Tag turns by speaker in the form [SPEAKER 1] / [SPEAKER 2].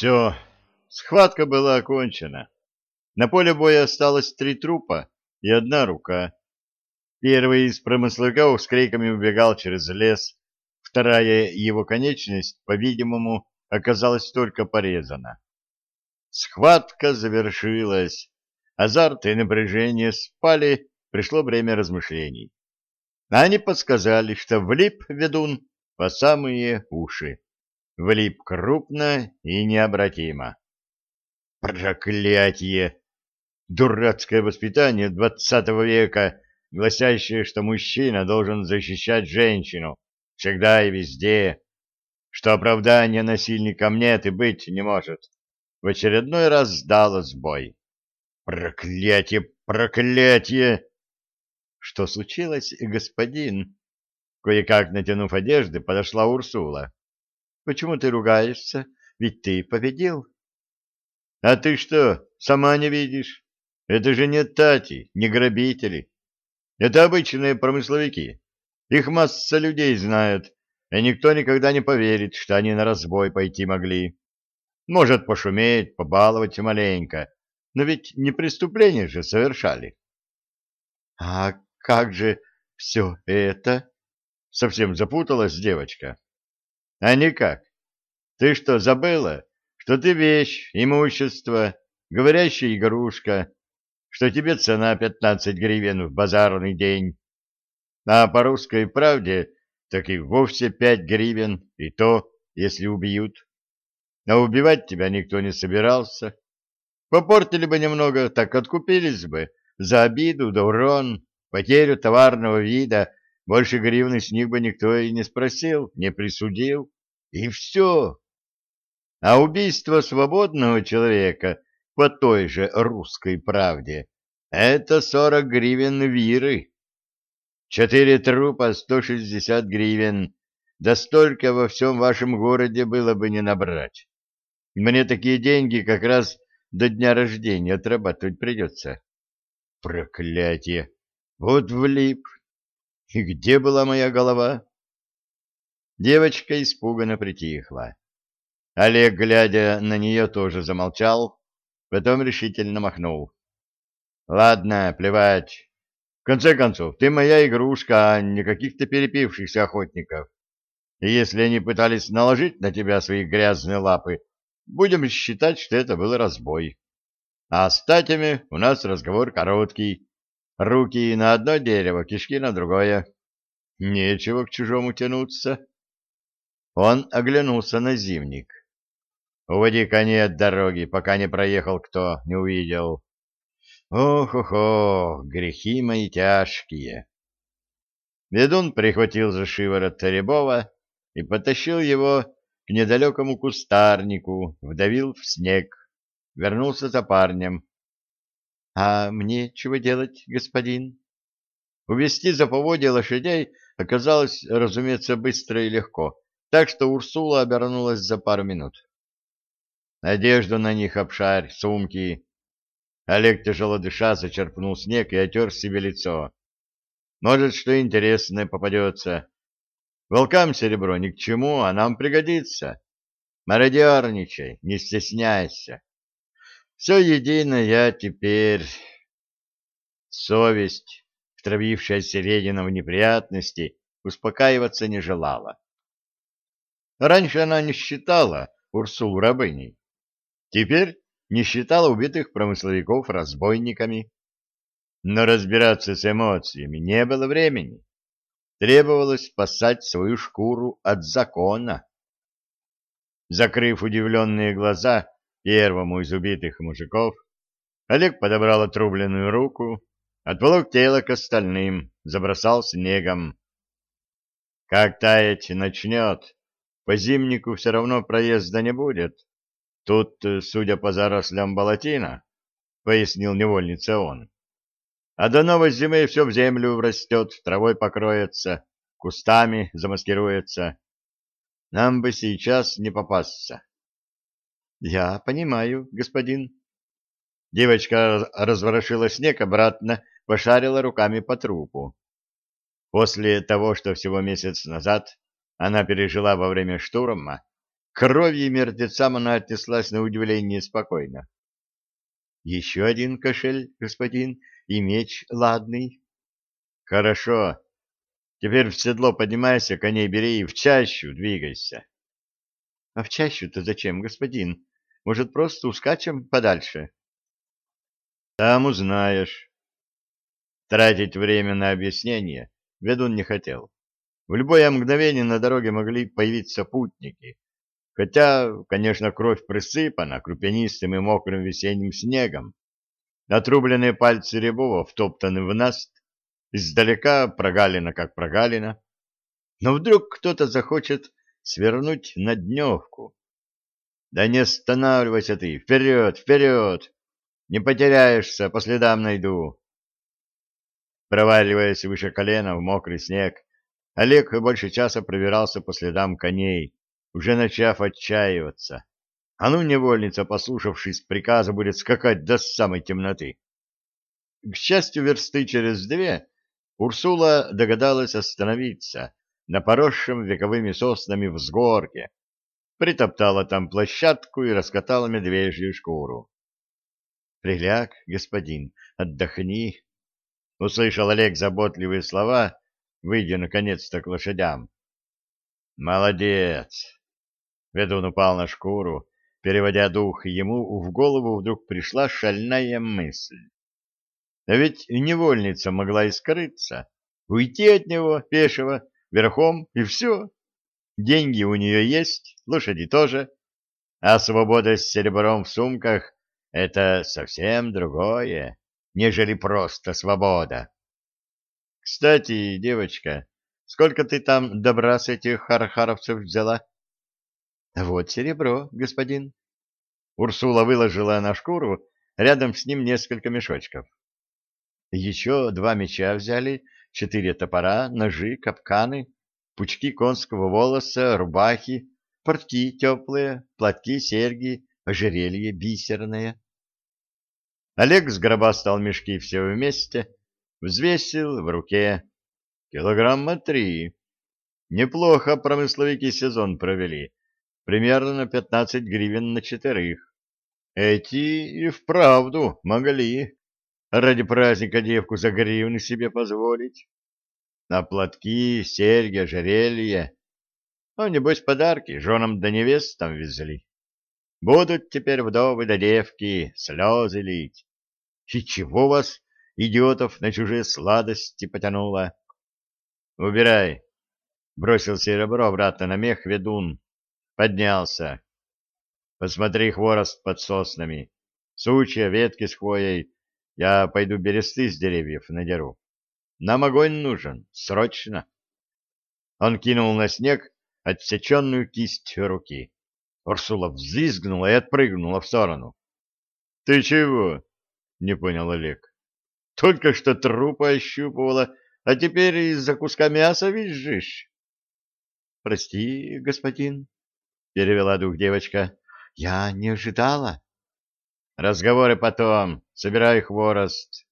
[SPEAKER 1] Все, схватка была окончена. На поле боя осталось три трупа и одна рука. Первый из промысловиков с криками убегал через лес, вторая его конечность, по-видимому, оказалась только порезана. Схватка завершилась, азарт и напряжение спали, пришло время размышлений. Они подсказали, что влип ведун по самые уши. Влип крупно и необратимо. Проклятие! Дурацкое воспитание двадцатого века, гласящее, что мужчина должен защищать женщину всегда и везде, что оправдания насильникам нет и быть не может, в очередной раз сдало сбой. Проклятие, проклятие! Что случилось, господин? Кое-как натянув одежды, подошла Урсула. Почему ты ругаешься? Ведь ты победил. А ты что, сама не видишь? Это же не тати, не грабители. Это обычные промысловики. Их масса людей знает, и никто никогда не поверит, что они на разбой пойти могли. Может, пошуметь, побаловать маленько, но ведь не преступление же совершали. — А как же все это? — совсем запуталась девочка. — А никак. Ты что, забыла, что ты вещь, имущество, говорящая игрушка, что тебе цена пятнадцать гривен в базарный день, а по русской правде так и вовсе пять гривен, и то, если убьют. А убивать тебя никто не собирался. Попортили бы немного, так откупились бы за обиду да урон, потерю товарного вида, больше гривны с них бы никто и не спросил, не присудил, и все. А убийство свободного человека по той же русской правде — это сорок гривен виры. Четыре трупа, сто шестьдесят гривен. Да столько во всем вашем городе было бы не набрать. Мне такие деньги как раз до дня рождения отрабатывать придется. Проклятие! Вот влип! И где была моя голова? Девочка испуганно притихла. Олег, глядя на нее, тоже замолчал, потом решительно махнул. — Ладно, плевать. В конце концов, ты моя игрушка, а не каких-то перепившихся охотников. И если они пытались наложить на тебя свои грязные лапы, будем считать, что это был разбой. А с татями у нас разговор короткий. Руки на одно дерево, кишки на другое. Нечего к чужому тянуться. Он оглянулся на зимник. Уводи коней от дороги, пока не проехал кто, не увидел. Ох-ох-ох, грехи мои тяжкие. Ведун прихватил за шиворот Рябова и потащил его к недалекому кустарнику, вдавил в снег, вернулся за парнем. — А мне чего делать, господин? Увести за поводья лошадей оказалось, разумеется, быстро и легко, так что Урсула обернулась за пару минут. Одежду на них обшарь, сумки, Олег, тяжело дыша, зачерпнул снег и отер себе лицо. Может, что интересное попадется. Волкам серебро ни к чему, а нам пригодится. Мародерничай, не стесняйся. Все едино я теперь... Совесть, втравившаяся Редина в неприятности, успокаиваться не желала. Раньше она не считала Урсулу рабыней. Теперь не считала убитых промысловиков разбойниками. Но разбираться с эмоциями не было времени. Требовалось спасать свою шкуру от закона. Закрыв удивленные глаза первому из убитых мужиков, Олег подобрал отрубленную руку, отволок тело к остальным, забросал снегом. Как таять начнет, по зимнику все равно проезда не будет. Тут, э, судя по зарослям болотина, — пояснил невольница он. А до новой зимы все в землю врастет, травой покроется, кустами замаскируется. Нам бы сейчас не попасться. — Я понимаю, господин. Девочка разворошила снег обратно, пошарила руками по трупу. После того, что всего месяц назад она пережила во время штурма, крови и мертвецам она отнеслась на удивление спокойно. — Еще один кошель, господин, и меч ладный. — Хорошо. Теперь в седло поднимайся, коней бери и в чащу двигайся. — А в чащу-то зачем, господин? Может, просто ускачем подальше? — Там узнаешь. Тратить время на объяснение ведун не хотел. В любое мгновение на дороге могли появиться путники, хотя, конечно, кровь присыпана крупянистым и мокрым весенним снегом. Отрубленные пальцы Рябова втоптаны в наст, издалека прогалина как прогалина. Но вдруг кто-то захочет свернуть на дневку. Да не останавливайся ты, вперед, вперед! Не потеряешься, по следам найду. Проваливаясь выше колена в мокрый снег, Олег больше часа пробирался по следам коней, уже начав отчаиваться. А ну, невольница, послушавшись приказа, будет скакать до самой темноты. К счастью, версты через две Урсула догадалась остановиться на поросшем вековыми соснами взгорке, притоптала там площадку и раскатала медвежью шкуру. — Приляг, господин, отдохни, — услышал Олег заботливые слова, выйдя наконец-то к лошадям. «Молодец!» Ведун упал на шкуру, переводя дух, и ему в голову вдруг пришла шальная мысль. А ведь невольница могла и скрыться, уйти от него, пешего, верхом, и все. Деньги у нее есть, лошади тоже, а свобода с серебром в сумках — это совсем другое, нежели просто свобода. Кстати, девочка, сколько ты там добра с этих хархаровцев взяла? Вот серебро, господин. Урсула выложила на шкуру рядом с ним несколько мешочков. Еще два меча взяли, четыре топора, ножи, капканы, пучки конского волоса, рубахи, портки теплые, платки, серьги, ожерелье бисерное. Олег сгробастал мешки все вместе, Взвесил в руке. Килограмма три. Неплохо промысловики сезон провели. Примерно пятнадцать гривен на четырех. Эти и вправду могли ради праздника девку за гривны себе позволить. На платки, серьги, ожерелье. Ну, небось, подарки женам да невестам везли. Будут теперь вдовы да девки слезы лить. И чего вас идиотов на чужие сладости потянуло. «Убирай!» — бросил серебро обратно на мех ведун. Поднялся. «Посмотри хворост под соснами. Сучья, ветки с хвоей. Я пойду бересты с деревьев надеру. Нам огонь нужен, срочно!» Он кинул на снег отсеченную кисть руки. Урсула взвизгнула и отпрыгнула в сторону. — Ты чего? — не понял Олег. Только что трупа ощупывала, а теперь из-за куска мяса визжишь. — Прости, господин, — перевела дух девочка, — я не ожидала. — Разговоры потом, собирай хворост.